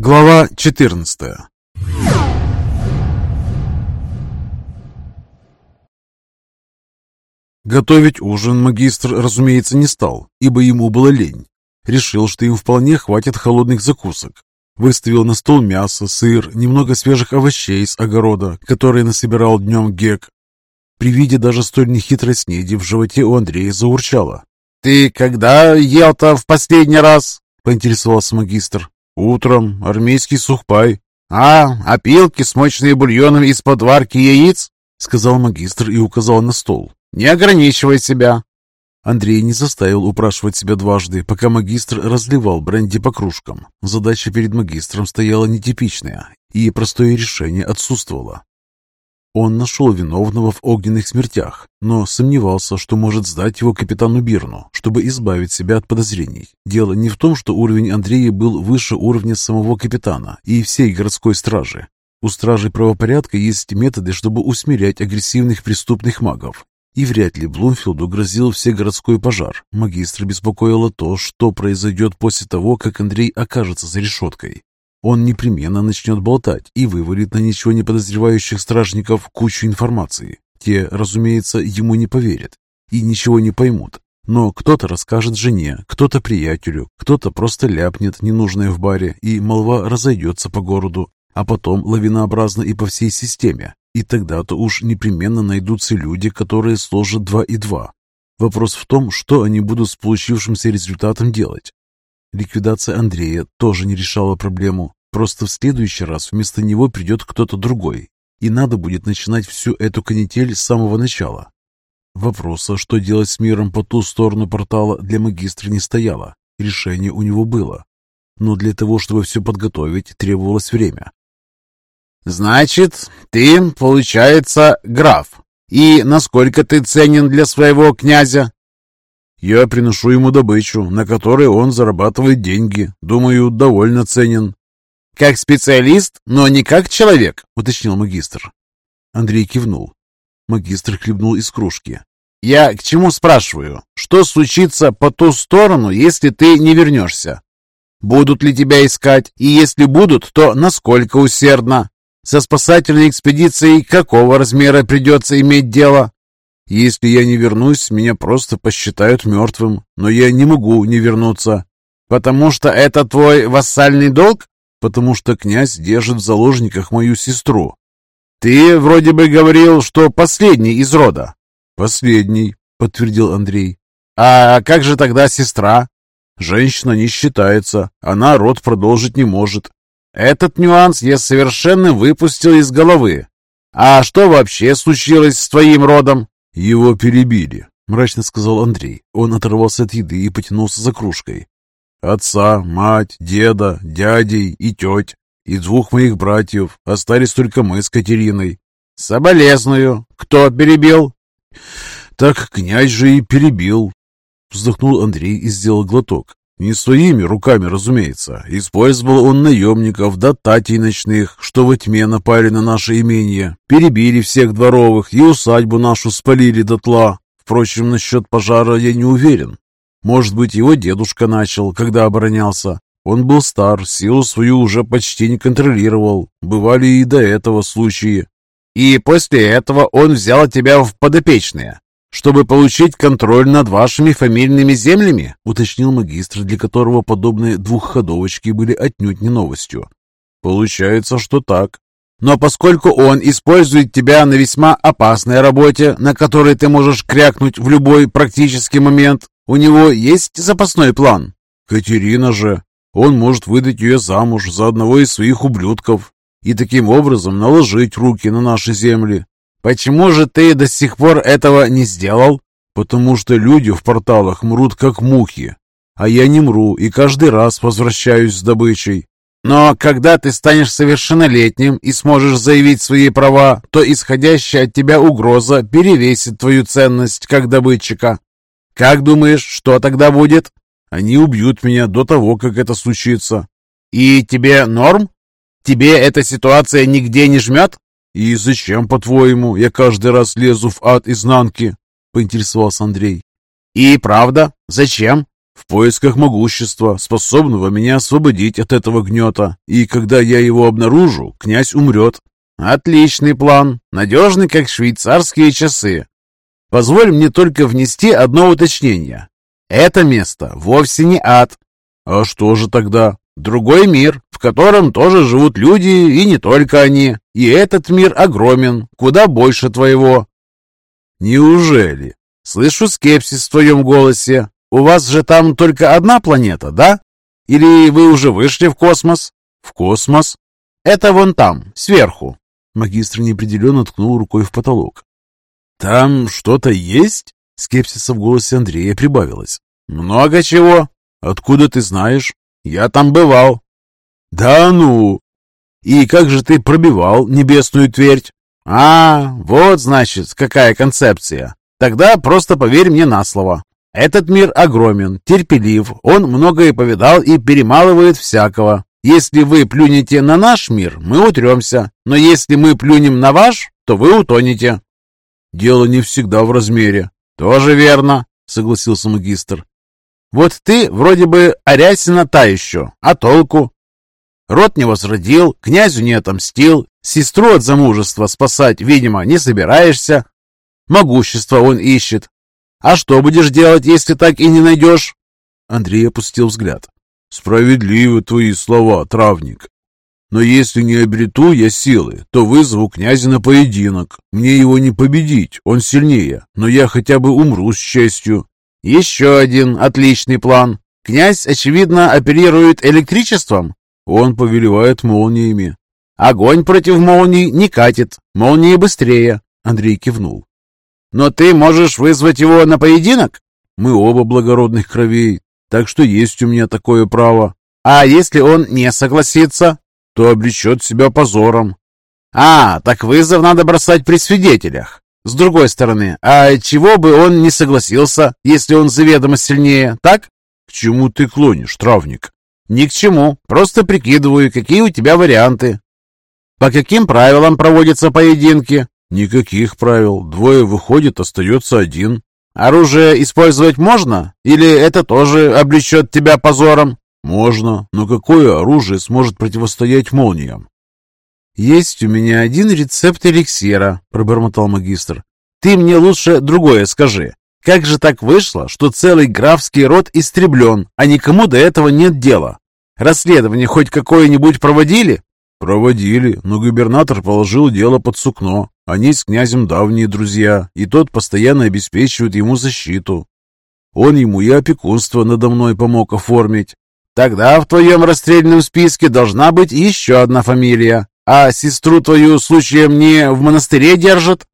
Глава 14 Готовить ужин магистр, разумеется, не стал, ибо ему было лень. Решил, что им вполне хватит холодных закусок. Выставил на стол мясо, сыр, немного свежих овощей с огорода, которые насобирал днем Гек. При виде даже столь нехитрой снеди в животе у Андрея заурчало. «Ты когда ел-то в последний раз?» — поинтересовался магистр. «Утром армейский сухпай». «А, опилки, смоченные бульоном из-под варки яиц?» — сказал магистр и указал на стол. «Не ограничивай себя». Андрей не заставил упрашивать себя дважды, пока магистр разливал бренди по кружкам. Задача перед магистром стояла нетипичная, и простое решение отсутствовало. Он нашел виновного в огненных смертях, но сомневался, что может сдать его капитану Бирну, чтобы избавить себя от подозрений. Дело не в том, что уровень Андрея был выше уровня самого капитана и всей городской стражи. У стражей правопорядка есть методы, чтобы усмирять агрессивных преступных магов. И вряд ли Блумфилду грозил всегородской пожар. Магистра беспокоило то, что произойдет после того, как Андрей окажется за решеткой. Он непременно начнет болтать и вывалит на ничего не подозревающих стражников кучу информации. Те, разумеется, ему не поверят и ничего не поймут. Но кто-то расскажет жене, кто-то приятелю, кто-то просто ляпнет ненужное в баре, и молва разойдется по городу, а потом лавинообразно и по всей системе. И тогда-то уж непременно найдутся люди, которые сложат два и два. Вопрос в том, что они будут с получившимся результатом делать. Ликвидация Андрея тоже не решала проблему. Просто в следующий раз вместо него придет кто-то другой, и надо будет начинать всю эту канитель с самого начала. Вопроса, что делать с миром по ту сторону портала, для магистра не стояло. Решение у него было. Но для того, чтобы все подготовить, требовалось время. «Значит, ты, получается, граф. И насколько ты ценен для своего князя?» Я приношу ему добычу, на которой он зарабатывает деньги. Думаю, довольно ценен. Как специалист, но не как человек, уточнил магистр. Андрей кивнул. Магистр хлебнул из кружки. Я к чему спрашиваю? Что случится по ту сторону, если ты не вернешься? Будут ли тебя искать? И если будут, то насколько усердно? Со спасательной экспедицией какого размера придется иметь дело? Если я не вернусь, меня просто посчитают мертвым, но я не могу не вернуться. Потому что это твой вассальный долг? Потому что князь держит в заложниках мою сестру. Ты вроде бы говорил, что последний из рода. Последний, подтвердил Андрей. А как же тогда сестра? Женщина не считается, она род продолжить не может. Этот нюанс я совершенно выпустил из головы. А что вообще случилось с твоим родом? «Его перебили», — мрачно сказал Андрей. Он оторвался от еды и потянулся за кружкой. «Отца, мать, деда, дядей и теть, и двух моих братьев. Остались только мы с Катериной». «Соболезную. Кто перебил?» «Так князь же и перебил», — вздохнул Андрей и сделал глоток. Не своими руками, разумеется. Использовал он наемников да татей ночных, что во тьме напали на наше имение. Перебили всех дворовых и усадьбу нашу спалили дотла. Впрочем, насчет пожара я не уверен. Может быть, его дедушка начал, когда оборонялся. Он был стар, силу свою уже почти не контролировал. Бывали и до этого случаи. И после этого он взял тебя в подопечные чтобы получить контроль над вашими фамильными землями?» уточнил магистр, для которого подобные двухходовочки были отнюдь не новостью. «Получается, что так. Но поскольку он использует тебя на весьма опасной работе, на которой ты можешь крякнуть в любой практический момент, у него есть запасной план?» «Катерина же. Он может выдать ее замуж за одного из своих ублюдков и таким образом наложить руки на наши земли. «Почему же ты до сих пор этого не сделал?» «Потому что люди в порталах мрут как мухи, а я не мру и каждый раз возвращаюсь с добычей». «Но когда ты станешь совершеннолетним и сможешь заявить свои права, то исходящая от тебя угроза перевесит твою ценность как добытчика. Как думаешь, что тогда будет?» «Они убьют меня до того, как это случится». «И тебе норм? Тебе эта ситуация нигде не жмет?» «И зачем, по-твоему, я каждый раз лезу в ад изнанки?» — поинтересовался Андрей. «И правда? Зачем?» В поисках могущества, способного меня освободить от этого гнета. И когда я его обнаружу, князь умрет. Отличный план. Надежный, как швейцарские часы. Позволь мне только внести одно уточнение. Это место вовсе не ад. А что же тогда? Другой мир, в котором тоже живут люди, и не только они. И этот мир огромен, куда больше твоего. Неужели? Слышу скепсис в твоем голосе. У вас же там только одна планета, да? Или вы уже вышли в космос? В космос? Это вон там, сверху. Магистр неопределенно ткнул рукой в потолок. «Там что-то есть?» Скепсиса в голосе Андрея прибавилось. «Много чего. Откуда ты знаешь?» «Я там бывал». «Да ну! И как же ты пробивал небесную твердь?» «А, вот, значит, какая концепция. Тогда просто поверь мне на слово. Этот мир огромен, терпелив, он многое повидал и перемалывает всякого. Если вы плюнете на наш мир, мы утремся, но если мы плюнем на ваш, то вы утонете». «Дело не всегда в размере». «Тоже верно», — согласился магистр. «Вот ты вроде бы Арясина та еще, а толку? Род не возродил, князю не отомстил, сестру от замужества спасать, видимо, не собираешься. Могущество он ищет. А что будешь делать, если так и не найдешь?» Андрей опустил взгляд. «Справедливы твои слова, травник. Но если не обрету я силы, то вызову князя на поединок. Мне его не победить, он сильнее, но я хотя бы умру с честью». «Еще один отличный план. Князь, очевидно, оперирует электричеством?» «Он повелевает молниями». «Огонь против молний не катит, молнии быстрее», — Андрей кивнул. «Но ты можешь вызвать его на поединок?» «Мы оба благородных кровей, так что есть у меня такое право. А если он не согласится, то обречет себя позором. А, так вызов надо бросать при свидетелях. С другой стороны, а чего бы он не согласился, если он заведомо сильнее, так? К чему ты клонишь, травник? Ни к чему, просто прикидываю, какие у тебя варианты. По каким правилам проводятся поединки? Никаких правил. Двое выходит, остается один. Оружие использовать можно? Или это тоже облечет тебя позором? Можно, но какое оружие сможет противостоять молниям? Есть у меня один рецепт эликсира, пробормотал магистр. Ты мне лучше другое скажи. Как же так вышло, что целый графский род истреблен, а никому до этого нет дела? Расследование хоть какое-нибудь проводили? Проводили, но губернатор положил дело под сукно. Они с князем давние друзья, и тот постоянно обеспечивает ему защиту. Он ему и опекунство надо мной помог оформить. Тогда в твоем расстрельном списке должна быть еще одна фамилия. А сестру твою случаем не в монастыре держат?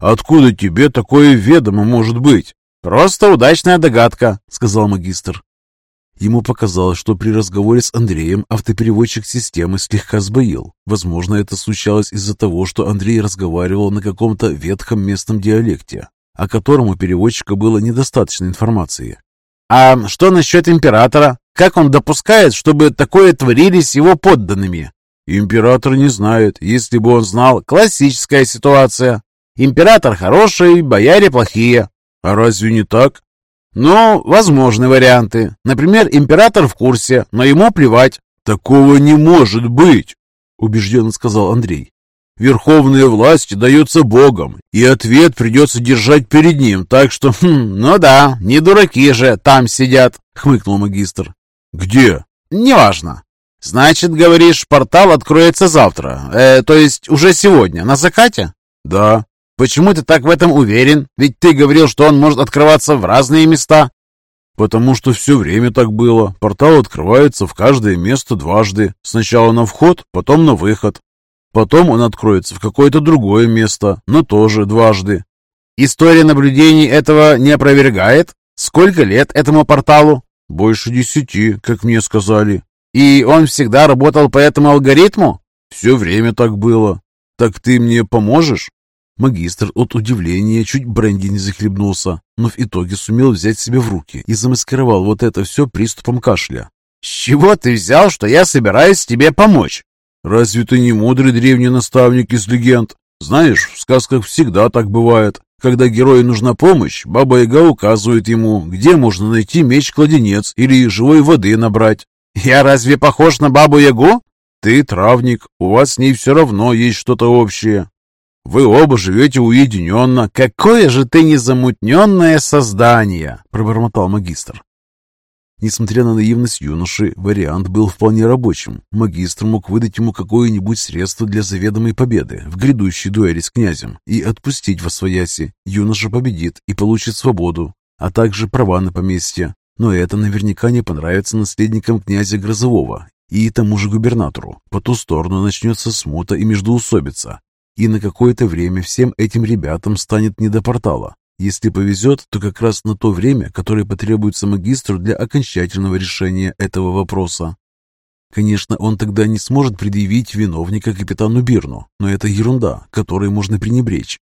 Откуда тебе такое ведомо может быть? Просто удачная догадка, сказал магистр. Ему показалось, что при разговоре с Андреем автопереводчик системы слегка сбоил. Возможно, это случалось из-за того, что Андрей разговаривал на каком-то ветхом местном диалекте, о котором у переводчика было недостаточно информации. «А что насчет императора? Как он допускает, чтобы такое творили с его подданными?» «Император не знает. Если бы он знал, классическая ситуация. Император хороший, бояре плохие». «А разве не так?» Ну, возможны варианты. Например, император в курсе, но ему плевать. Такого не может быть, убежденно сказал Андрей. Верховная власть дается Богом, и ответ придется держать перед ним, так что... Хм, ну да, не дураки же там сидят, хмыкнул магистр. Где? Неважно. Значит, говоришь, портал откроется завтра, э, то есть уже сегодня, на закате? Да. Почему ты так в этом уверен? Ведь ты говорил, что он может открываться в разные места. Потому что все время так было. Портал открывается в каждое место дважды. Сначала на вход, потом на выход. Потом он откроется в какое-то другое место, но тоже дважды. История наблюдений этого не опровергает? Сколько лет этому порталу? Больше десяти, как мне сказали. И он всегда работал по этому алгоритму? Все время так было. Так ты мне поможешь? Магистр от удивления чуть бренди не захлебнулся, но в итоге сумел взять себя в руки и замаскировал вот это все приступом кашля. «С чего ты взял, что я собираюсь тебе помочь?» «Разве ты не мудрый древний наставник из легенд? Знаешь, в сказках всегда так бывает. Когда герою нужна помощь, Баба-Яга указывает ему, где можно найти меч-кладенец или живой воды набрать. «Я разве похож на Бабу-Ягу?» «Ты травник, у вас с ней все равно есть что-то общее. Вы оба живете уединенно». «Какое же ты незамутненное создание!» – пробормотал магистр. Несмотря на наивность юноши, вариант был вполне рабочим. Магистр мог выдать ему какое-нибудь средство для заведомой победы в грядущей дуэли с князем и отпустить во свояси. Юноша победит и получит свободу, а также права на поместье. Но это наверняка не понравится наследникам князя Грозового и тому же губернатору. По ту сторону начнется смута и междоусобица. И на какое-то время всем этим ребятам станет не до портала. Если повезет, то как раз на то время, которое потребуется магистру для окончательного решения этого вопроса. Конечно, он тогда не сможет предъявить виновника капитану Бирну, но это ерунда, которой можно пренебречь.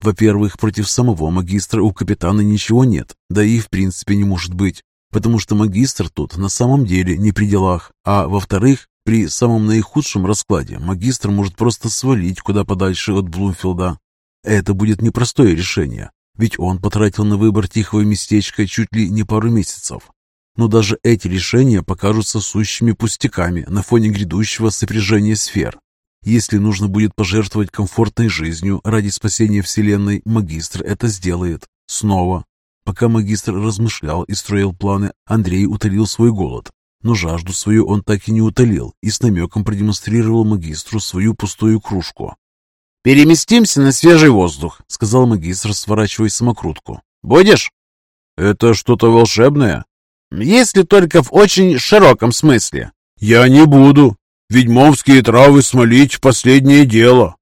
Во-первых, против самого магистра у капитана ничего нет, да и в принципе не может быть, потому что магистр тут на самом деле не при делах. А во-вторых, при самом наихудшем раскладе магистр может просто свалить куда подальше от Блумфилда. Это будет непростое решение, ведь он потратил на выбор тихого местечка чуть ли не пару месяцев. Но даже эти решения покажутся сущими пустяками на фоне грядущего сопряжения сфер. Если нужно будет пожертвовать комфортной жизнью ради спасения Вселенной, магистр это сделает. Снова. Пока магистр размышлял и строил планы, Андрей утолил свой голод. Но жажду свою он так и не утолил и с намеком продемонстрировал магистру свою пустую кружку. «Переместимся на свежий воздух», — сказал магистр, сворачивая самокрутку. «Будешь?» «Это что-то волшебное?» «Если только в очень широком смысле». «Я не буду. Ведьмовские травы смолить — последнее дело».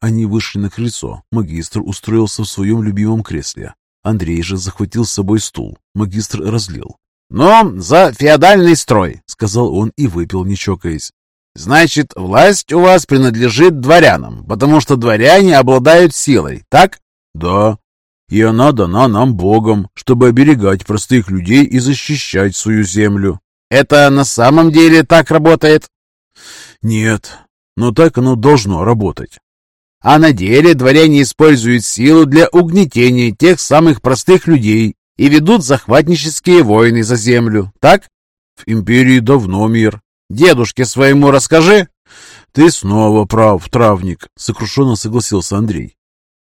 Они вышли на крыльцо. Магистр устроился в своем любимом кресле. Андрей же захватил с собой стул. Магистр разлил. «Но за феодальный строй», — сказал он и выпил, не чокаясь. Значит, власть у вас принадлежит дворянам, потому что дворяне обладают силой, так? Да. И она дана нам Богом, чтобы оберегать простых людей и защищать свою землю. Это на самом деле так работает? Нет, но так оно должно работать. А на деле дворяне используют силу для угнетения тех самых простых людей и ведут захватнические войны за землю, так? В империи давно мир, Дедушке своему расскажи. Ты снова прав, травник, сокрушенно согласился Андрей.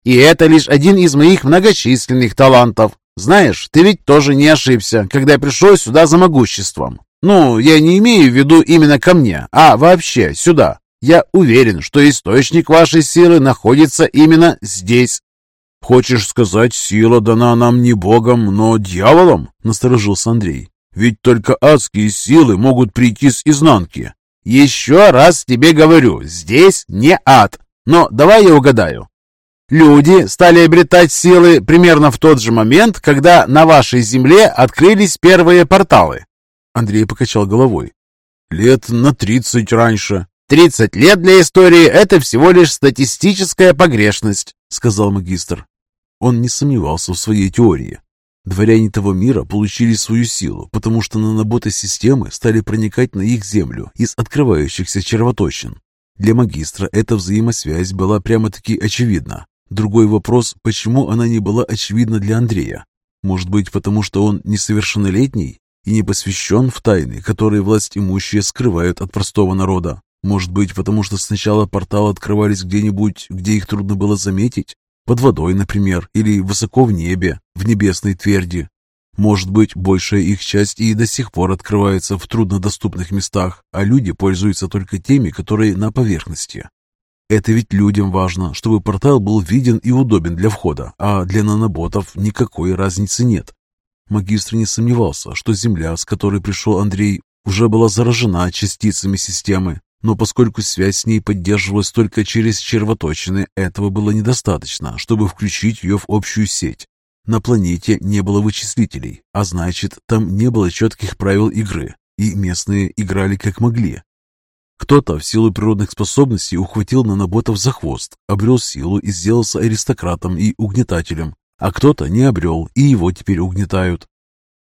И это лишь один из моих многочисленных талантов. Знаешь, ты ведь тоже не ошибся, когда пришел сюда за могуществом. Ну, я не имею в виду именно ко мне, а вообще сюда. Я уверен, что источник вашей силы находится именно здесь. Хочешь сказать, сила дана нам не богом, но дьяволом? Насторожился Андрей. Ведь только адские силы могут прийти с изнанки. Еще раз тебе говорю, здесь не ад. Но давай я угадаю. Люди стали обретать силы примерно в тот же момент, когда на вашей земле открылись первые порталы. Андрей покачал головой. Лет на тридцать раньше. «Тридцать лет для истории — это всего лишь статистическая погрешность», — сказал магистр. Он не сомневался в своей теории. Дворяне того мира получили свою силу, потому что наноботы системы стали проникать на их землю из открывающихся червоточин. Для магистра эта взаимосвязь была прямо-таки очевидна. Другой вопрос, почему она не была очевидна для Андрея? Может быть, потому что он несовершеннолетний и не посвящен в тайны, которые власть имущие скрывают от простого народа? Может быть, потому что сначала порталы открывались где-нибудь, где их трудно было заметить? Под водой, например, или высоко в небе, в небесной тверди. Может быть, большая их часть и до сих пор открывается в труднодоступных местах, а люди пользуются только теми, которые на поверхности. Это ведь людям важно, чтобы портал был виден и удобен для входа, а для наноботов никакой разницы нет. Магистр не сомневался, что Земля, с которой пришел Андрей, уже была заражена частицами системы, но поскольку связь с ней поддерживалась только через червоточины, этого было недостаточно, чтобы включить ее в общую сеть. На планете не было вычислителей, а значит, там не было четких правил игры, и местные играли как могли. Кто-то в силу природных способностей ухватил наноботов за хвост, обрел силу и сделался аристократом и угнетателем, а кто-то не обрел, и его теперь угнетают.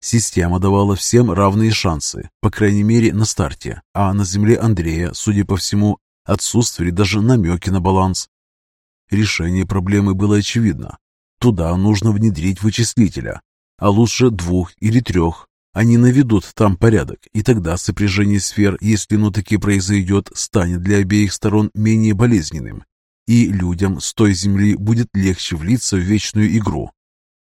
Система давала всем равные шансы, по крайней мере на старте, а на земле Андрея, судя по всему, отсутствовали даже намеки на баланс. Решение проблемы было очевидно. Туда нужно внедрить вычислителя, а лучше двух или трех. Они наведут там порядок, и тогда сопряжение сфер, если оно таки произойдет, станет для обеих сторон менее болезненным, и людям с той земли будет легче влиться в вечную игру.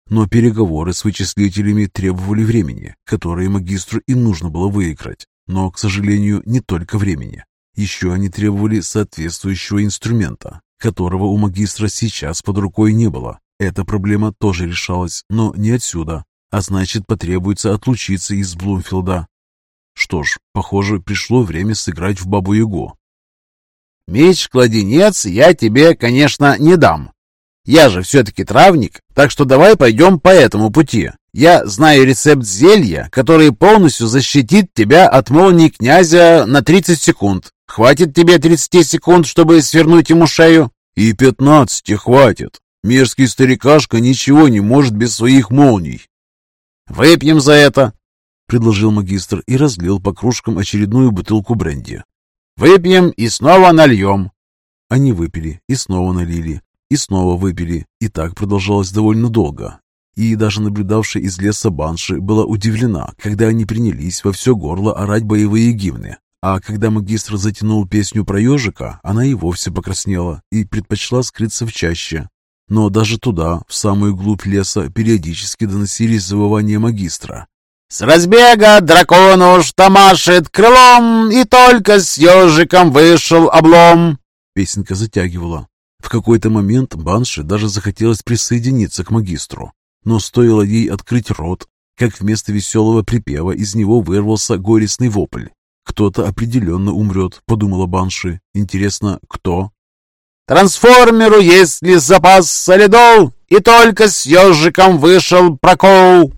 Но переговоры с вычислителями требовали времени, которое магистру и нужно было выиграть. Но, к сожалению, не только времени. Еще они требовали соответствующего инструмента, которого у магистра сейчас под рукой не было. Эта проблема тоже решалась, но не отсюда, а значит потребуется отлучиться из Блумфилда. Что ж, похоже, пришло время сыграть в Бабу-Ягу. «Меч-кладенец я тебе, конечно, не дам. Я же все-таки травник, так что давай пойдем по этому пути. Я знаю рецепт зелья, который полностью защитит тебя от молнии князя на 30 секунд. Хватит тебе 30 секунд, чтобы свернуть ему шею?» «И 15 хватит. Мерзкий старикашка ничего не может без своих молний. «Выпьем за это!» — предложил магистр и разлил по кружкам очередную бутылку бренди. «Выпьем и снова нальем!» Они выпили и снова налили, и снова выпили, и так продолжалось довольно долго. И даже наблюдавшая из леса банши была удивлена, когда они принялись во все горло орать боевые гимны. А когда магистр затянул песню про ежика, она и вовсе покраснела и предпочла скрыться в чаще, но даже туда, в самую глубь леса, периодически доносились завывания магистра. «С разбега дракону штамашит крылом, и только с ежиком вышел облом!» Песенка затягивала. В какой-то момент Банши даже захотелось присоединиться к магистру. Но стоило ей открыть рот, как вместо веселого припева из него вырвался горестный вопль. «Кто-то определенно умрет», — подумала Банши. «Интересно, кто?» Трансформеру есть ли запас солидол, и только с ежиком вышел прокол.